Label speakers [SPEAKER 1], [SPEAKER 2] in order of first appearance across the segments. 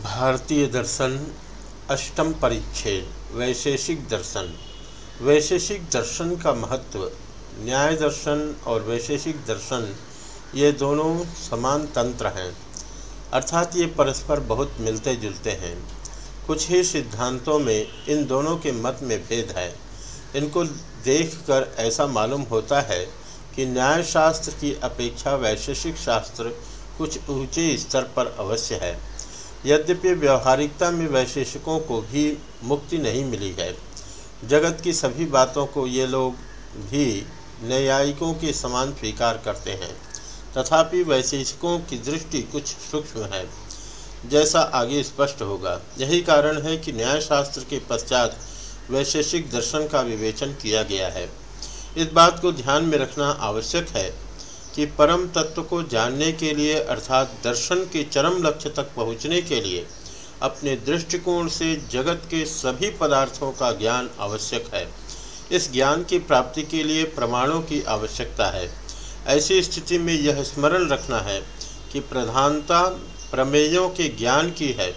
[SPEAKER 1] भारतीय दर्शन, अष्टम परिच्छेद, वैशेषिक दर्शन। वैशेषिक दर्शन का महत्व, न्याय दर्शन और वैशेषिक दर्शन, ये दोनों समान तंत्र हैं। अर्थात ये परस्पर बहुत मिलते जुलते हैं। कुछ ही सिद्धांतों में इन दोनों के मत में भेद है। इनको देखकर ऐसा मालूम होता है कि न्याय शास्त्र की अपेक्षा वैशेषिक शास्त्र कुछ ऊँचे स्तर पर अवश्य है। यद्यपि व्यवहारिकता में वैशेषिकों को भी मुक्ति नहीं मिली है। जगत की सभी बातों को ये लोग भी न्यायिकों के समान स्वीकार करते हैं, तथापि वैशेषिकों की दृष्टि कुछ सूक्ष्म है, जैसा आगे स्पष्ट होगा। यही कारण है कि न्यायशास्त्र के पश्चात वैशेषिक दर्शन का विवेचन किया गया है। इस बात को ध्यान में रखना आवश्यक है। कि परम तत्व को जानने के लिए, अर्थात दर्शन के चरम लक्ष्य तक पहुँचने के लिए, अपने दृष्टिकोण से जगत के सभी पदार्थों का ज्ञान आवश्यक है। इस ज्ञान की प्राप्ति के लिए प्रमाणों की आवश्यकता है। ऐसी स्थिति में यह स्मरण रखना है कि प्रधानता प्रमेयों के ज्ञान की है,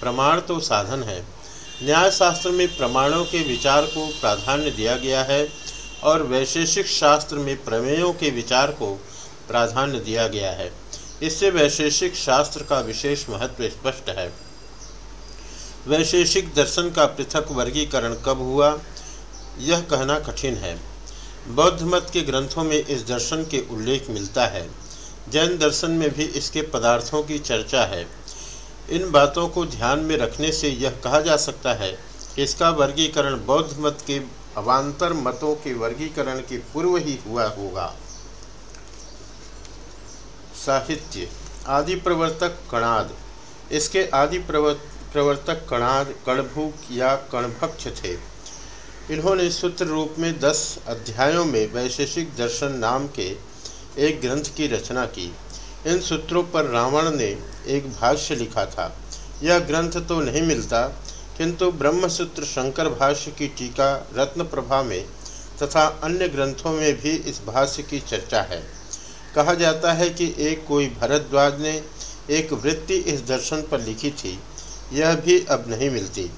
[SPEAKER 1] प्रमाण तो साधन है। न्यायशास्त्र में प्रमाणों के विचार को प्राधान्य दिया गया है और वैशेषिक शास्त्र में प्रमेयों के विचार को प्राधान्य दिया गया है। इससे वैशेषिक शास्त्र का विशेष महत्व स्पष्ट है। वैशेषिक दर्शन का पृथक वर्गीकरण कब हुआ, यह कहना कठिन है। बौद्ध मत के ग्रंथों में इस दर्शन के उल्लेख मिलता है। जैन दर्शन में भी इसके पदार्थों की चर्चा है। इन बातों को ध्यान में रखने से यह कहा जा सकता है कि इसका वर्गीकरण बौद्ध मत के अवान्तर मतों के वर्गीकरण के पूर्व ही हुआ होगा। साहित्य आदि प्रवर्तक कणाद। इसके आदि प्रवर्तक कणाद, कणभूक या कणभक्ष थे। इन्होंने सूत्र रूप में दस अध्यायों में वैशेषिक दर्शन नाम के एक ग्रंथ की रचना की। इन सूत्रों पर रावण ने एक भाष्य लिखा था। यह ग्रंथ तो नहीं मिलता, किंतु ब्रह्मसूत्र शंकर भाष्य की टीका रत्न प्रभा में तथा अन्य ग्रंथों में भी इस भाष्य की चर्चा है। कहा जाता है कि एक कोई भरद्वाज ने एक वृत्ति इस दर्शन पर लिखी थी, यह भी अब नहीं मिलती।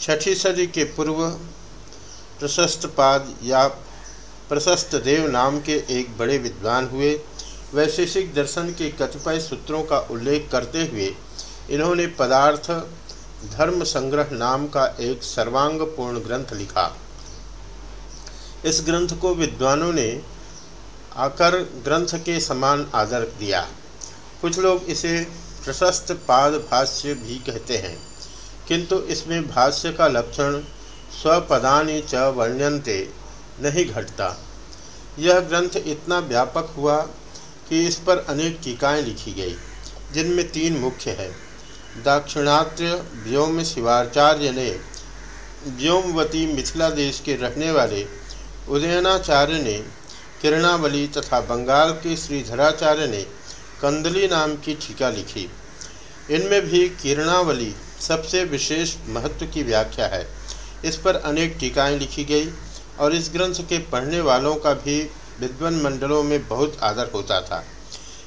[SPEAKER 1] छठी सदी के पूर्व प्रशस्त पाद या प्रशस्त देव नाम के एक बड़े विद्वान हुए। वैशेषिक दर्शन के कतिपय सूत्रों का उल्लेख करते हुए इन्होंने पदार्थ, धर्म संग्रह नाम का एक सर्वांगपूर्ण ग्रंथ लिखा। इस ग्रंथ को विद्वानों ने आकर ग्रंथ के समान आदर दिया। कुछ लोग इसे प्रशस्त पाद भाष्य भी कहते हैं, किंतु इसमें भाष्य का लक्षण स्वपदानी च वर्ण्यंते नहीं घटता। यह ग्रंथ इतना व्यापक हुआ कि इस पर अनेक टीकाएँ लिखी गई, जिनमें तीन मुख्य है। दाक्षिणात्य व्योम शिवाचार्य ने व्योमवती मिथिला देश के रहने वाले उदयनाचार्य ने किरणावली तथा बंगाल के श्रीधराचार्य ने कंदली नाम की टीका लिखी। इनमें भी किरणावली सबसे विशेष महत्व की व्याख्या है। इस पर अनेक टीकाएँ लिखी गई और इस ग्रंथ के पढ़ने वालों का भी विद्वन मंडलों में बहुत आदर होता था।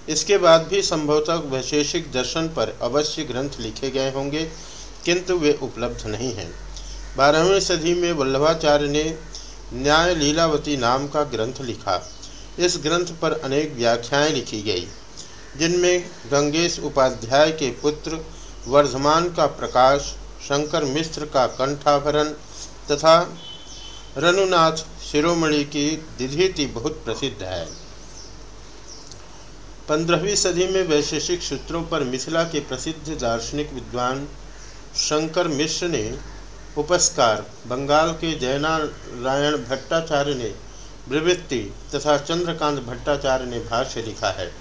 [SPEAKER 1] इसके बाद भी संभवतः वैशेषिक दर्शन पर अवश्य ग्रंथ लिखे गए होंगे, किंतु वे उपलब्ध नहीं हैं। बारहवीं सदी में वल्लभाचार्य ने न्याय लीलावती नाम का ग्रंथ लिखा। इस ग्रंथ पर अनेक व्याख्याएँ लिखी गई, जिनमें गंगेश उपाध्याय के पुत्र, वर्धमान का प्रकाश, शंकर मिश्र का कंठाभरण तथा रनुनाथ शिरोमणि की दिधीति बहुत प्रसिद्ध है। पंद्रहवीं सदी में वैशेषिक सूत्रों पर मिथिला के प्रसिद्ध दार्शनिक विद्वान शंकर मिश्र ने उपस्कार। बंगाल के जयनारायण भट्टाचार्य ने प्रवृत्ति तथा चंद्रकांत भट्टाचार्य ने भाष्य लिखा है।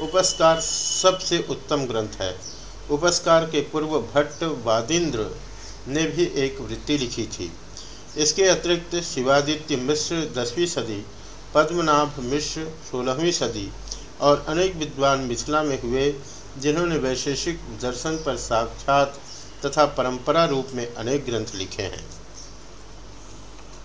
[SPEAKER 1] उपस्कार सबसे उत्तम ग्रंथ है। उपस्कार के पूर्व भट्ट वादिंद्र ने भी एक वृत्ति लिखी थी। इसके अतिरिक्त शिवादित्य मिश्र, दसवीं सदी, पद्मनाभ मिश्र, सोलहवीं सदी और अनेक विद्वान मिथिला में हुए, जिन्होंने वैशेषिक दर्शन पर साक्षात तथा परंपरा रूप में अनेक ग्रंथ लिखे हैं।